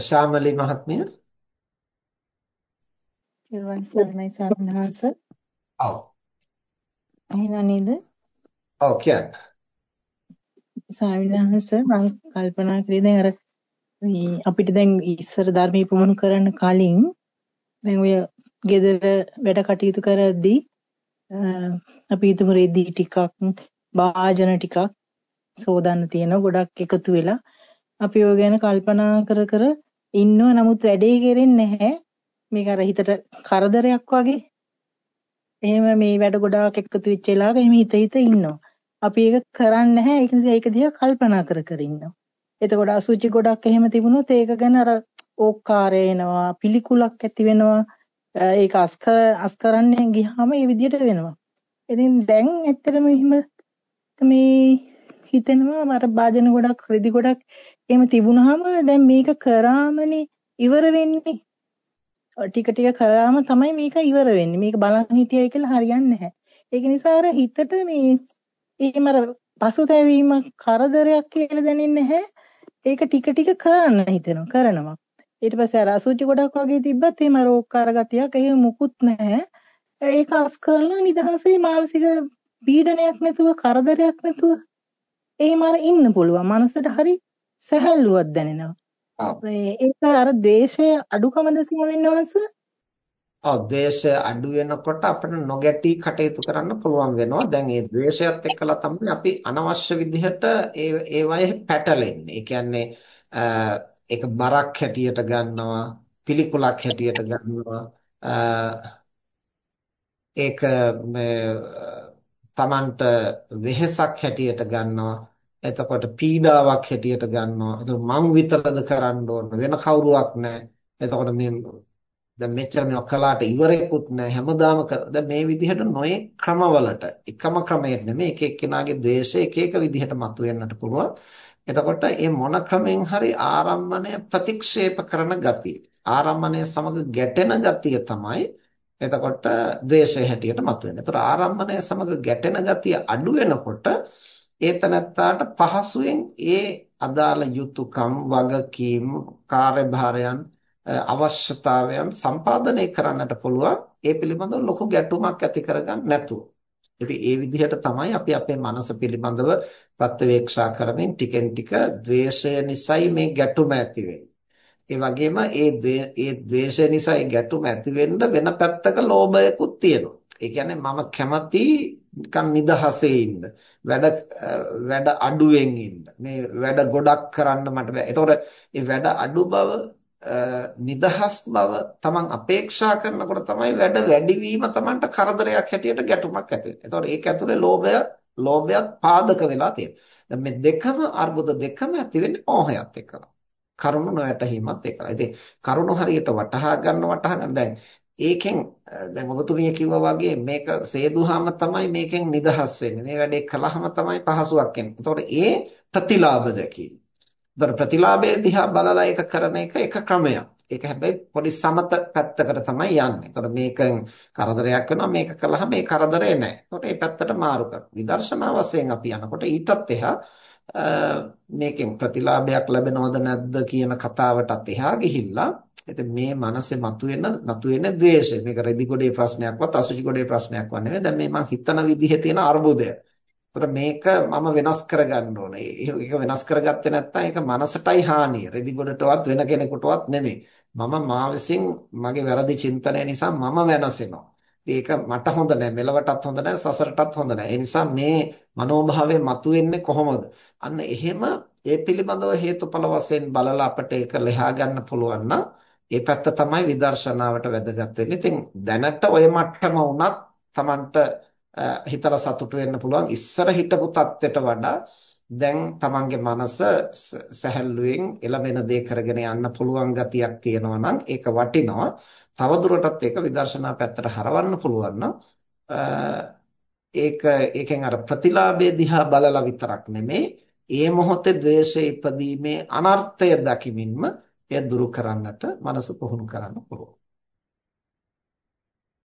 ශාමලි මහත්මිය නිර්වාණ සරණයි සාරණහස. ඔව්. එහෙනම් නේද? ඔව් කියන්න. සාවිනහස මම කල්පනා කරේ දැන් අර අපිට දැන් ඉස්සර ධර්මී පුහුණු කරන්න කලින් දැන් ඔය ගෙදර වැඩ කටයුතු කරද්දී අපි හිතමු රෙදි ටිකක් වාජන ටිකක් සෝදන්න තියෙන ගොඩක් එකතු වෙලා අපි ඔය ගැන කල්පනා කර කර ඉන්නව නමුත් වැඩේ කෙරෙන්නේ නැහැ. මේක අර හිතට කරදරයක් වගේ. එහෙම මේ වැඩ ගොඩාක් එකතු වෙච්ච වෙලාවක එහෙම හිත හිත ඉන්නවා. අපි ඒක කරන්නේ නැහැ. ඒක නිසා ඒක දිහා කල්පනා කර කර ඉන්නවා. එතකොට අසුචි ගොඩක් එහෙම තිබුණොත් ඒක ගැන අර ඕක්කාරය එනවා, පිළිකුලක් ඇති වෙනවා. ඒක අස්කර අස්කරන්නේ ගියාම මේ විදිහට වෙනවා. ඉතින් දැන් ඇත්තටම එහෙම මේ හිතෙනවා මර භාජන ගොඩක් රෙදි ගොඩක් එහෙම තිබුණාම දැන් මේක කරාමනේ ඉවර වෙන්නේ. ටික ටික කරාම තමයි මේක ඉවර වෙන්නේ. මේක බලන් හිටියයි කියලා හරියන්නේ නැහැ. ඒක නිසා අර හිතට මේ එහෙම අර පසුතැවීම කරදරයක් කියලා දැනෙන්නේ නැහැ. ඒක ටික ටික කරන්න හිතෙනවා කරනවා. ඊට පස්සේ අර අසුචි ගොඩක් වගේ තිබ්බත් එහෙම රෝගකාර ගතියක් එහෙම මුකුත් නැහැ. ඒක අස් කරලා නිදහසේ මානසික පීඩනයක් නැතුව කරදරයක් නැතුව එහෙම අර ඉන්න පුළුවන්. මනසට හරි සැහැල්ලුවක් දැනෙනවා. ඒක අර ද්වේෂය අඩුකමද සිමෙන්නවන්ස? ඔව් ද්වේෂය අඩු වෙනකොට අපිට නොගැටි කටයුතු කරන්න පුළුවන් වෙනවා. දැන් මේ ද්වේෂයත් එක්කලා තමයි අපි අනවශ්‍ය විදිහට ඒ ඒ වයේ පැටලෙන්නේ. ඒ කියන්නේ ඒක බරක් හැටියට ගන්නවා, පිළිකුලක් හැටියට ගන්නවා. ඒක තමන්ට වෙහෙසක් හැටියට ගන්නවා. එතකොට පීඩාවක් හැටියට ගන්නවා. එතකොට මං විතරද කරන්න ඕන වෙන කවුරුවක් නැහැ. එතකොට මේ දැන් මෙච්චර මේ කලාට ඉවරෙකුත් නැහැ. හැමදාම දැන් මේ විදිහට නොයේ ක්‍රමවලට එකම ක්‍රමයක් නෙමෙයි එක එක්කෙනාගේ ද්වේෂය එක එක විදිහට මතුවෙන්නට පුළුවන්. එතකොට මේ මොන ක්‍රමෙන් හරි ආරම්මණය ප්‍රතික්ෂේප කරන ගතිය. ආරම්මණය සමග ගැටෙන ගතිය තමයි එතකොට ද්වේෂය හැටියට මතුවෙන්නේ. එතකොට ආරම්මණය සමග ගැටෙන ගතිය අඩු වෙනකොට ඒතනත්තාට පහසුවෙන් ඒ අදාළ යුතුයකම් වගකීම් කාර්යභාරයන් අවශ්‍යතාවයන් සම්පාදනය කරන්නට පුළුවන් ඒ පිළිබඳව ලොකු ගැටුමක් ඇති කරගන්න නැතුව. ඉතින් ඒ විදිහට තමයි අපි අපේ මනස පිළිබඳව ප්‍රත්‍යවේක්ෂා කරමින් ටිකෙන් ටික ද්වේෂය නිසයි මේ ගැටුම ඇති වෙන්නේ. ඒ වගේම ඒ ඒ ද්වේෂය නිසා ඒ ගැටුම ඇති වෙන්න වෙන පැත්තක ලෝභයකුත් තියෙනවා. ඒ කියන්නේ මම කැමති නිකන් නිදහසේ ඉන්න. වැඩ වැඩ අඩුවෙන් ඉන්න. මේ වැඩ ගොඩක් කරන්න මට බෑ. ඒතකොට මේ වැඩ අඩු බව නිදහස් බව තමන් අපේක්ෂා කරනකොට තමයි වැඩ වැඩිවීම තමන්ට කරදරයක් හැටියට ගැටුමක් ඇති වෙන්නේ. ඒතකොට ඒක ඇතුලේ ලෝභය ලෝභයත් පාදක වෙලා තියෙනවා. දැන් මේ දෙකම අර්බුද දෙකම ඇති වෙන්නේ මෝහයත් එක්කලා. කරුණ නොයැටීමත් එකයි. ඉතින් කරුණ හරියට වටහා ගන්න වටහා ගන්න දැන් ඒකෙන් දැන් ඔබතුමිය කිව්වා වගේ මේක සේදුවාම තමයි මේකෙන් නිදහස් වෙන්නේ. මේ වැඩේ කළාම තමයි පහසුවක් එන්නේ. එතකොට ඒ ප්‍රතිලාභ දැකීම. ඒතර ප්‍රතිලාභයේ දිහා බලලා ඒක කරන එක එක ක්‍රමයක්. ඒක හැබැයි පොඩි සමත පැත්තකට තමයි යන්නේ. එතකොට මේකෙන් කරදරයක් වෙනවා මේක කළාම මේ කරදරේ නැහැ. එතකොට මේ පැත්තට මාරු කරනවා. විදර්ශනා වශයෙන් අපි යනකොට ඊටත් එහා මේකෙන් ප්‍රතිලාභයක් ලැබෙනවද නැද්ද කියන කතාවටත් එහා ගිහිල්ලා ඉතින් මේ මනසේ මතුවෙන මතුවෙන ද්වේෂය මේක රෙදි ගොඩේ ප්‍රශ්නයක්වත් අසුචි ගොඩේ ප්‍රශ්නයක්වත් නෙවෙයි දැන් මේ මං හිතන විදිහේ තියෙන අර්බුදය. ඒතර මේක මම වෙනස් කරගන්න ඕනේ. ඒක වෙනස් කරගත්තේ නැත්නම් ඒක මනසටයි හානිය. රෙදි ගොඩටවත් වෙන කෙනෙකුටවත් නෙමෙයි. මම මා විසින් මගේ වැරදි චින්තනය නිසා මම වෙනසෙනවා. ඒක මට හොඳ නැහැ මෙලවටත් හොඳ නැහැ සසරටත් හොඳ නැහැ. ඒ නිසා මේ මනෝභාවය මතුවෙන්නේ කොහොමද? අන්න එහෙම ඒ පිළිබඳව හේතුඵල වශයෙන් බලලා අපිට ඒක ලෙහා ගන්න පුළුවන් නම් ඒ පැත්ත තමයි විදර්ශනාවට වැදගත් වෙන්නේ. ඉතින් දැනට ඔය මට්ටම වුණත් Tamanට හිතලා සතුටු වෙන්න පුළුවන්. ඉස්සර හිටපු தත්ත්වයට වඩා දැන් Tamanගේ මනස සැහැල්ලුවෙන් එළබෙන දේ කරගෙන යන්න පුළුවන් ගතියක් තියෙනවා නම් ඒක වටිනවා. තවදුරටත් ඒක විදර්ශනා පැත්තට හරවන්න පුළුවන් ඒක ඒකෙන් අර ප්‍රතිලාභයේ දිහා බලලා විතරක් නෙමේ ඒ මොහොතේ ද්වේෂය ඉපදීමේ අනර්ථය දකිමින්ම එය දුරු කරන්නට මනස පුහුණු කරන්න පුළුවන්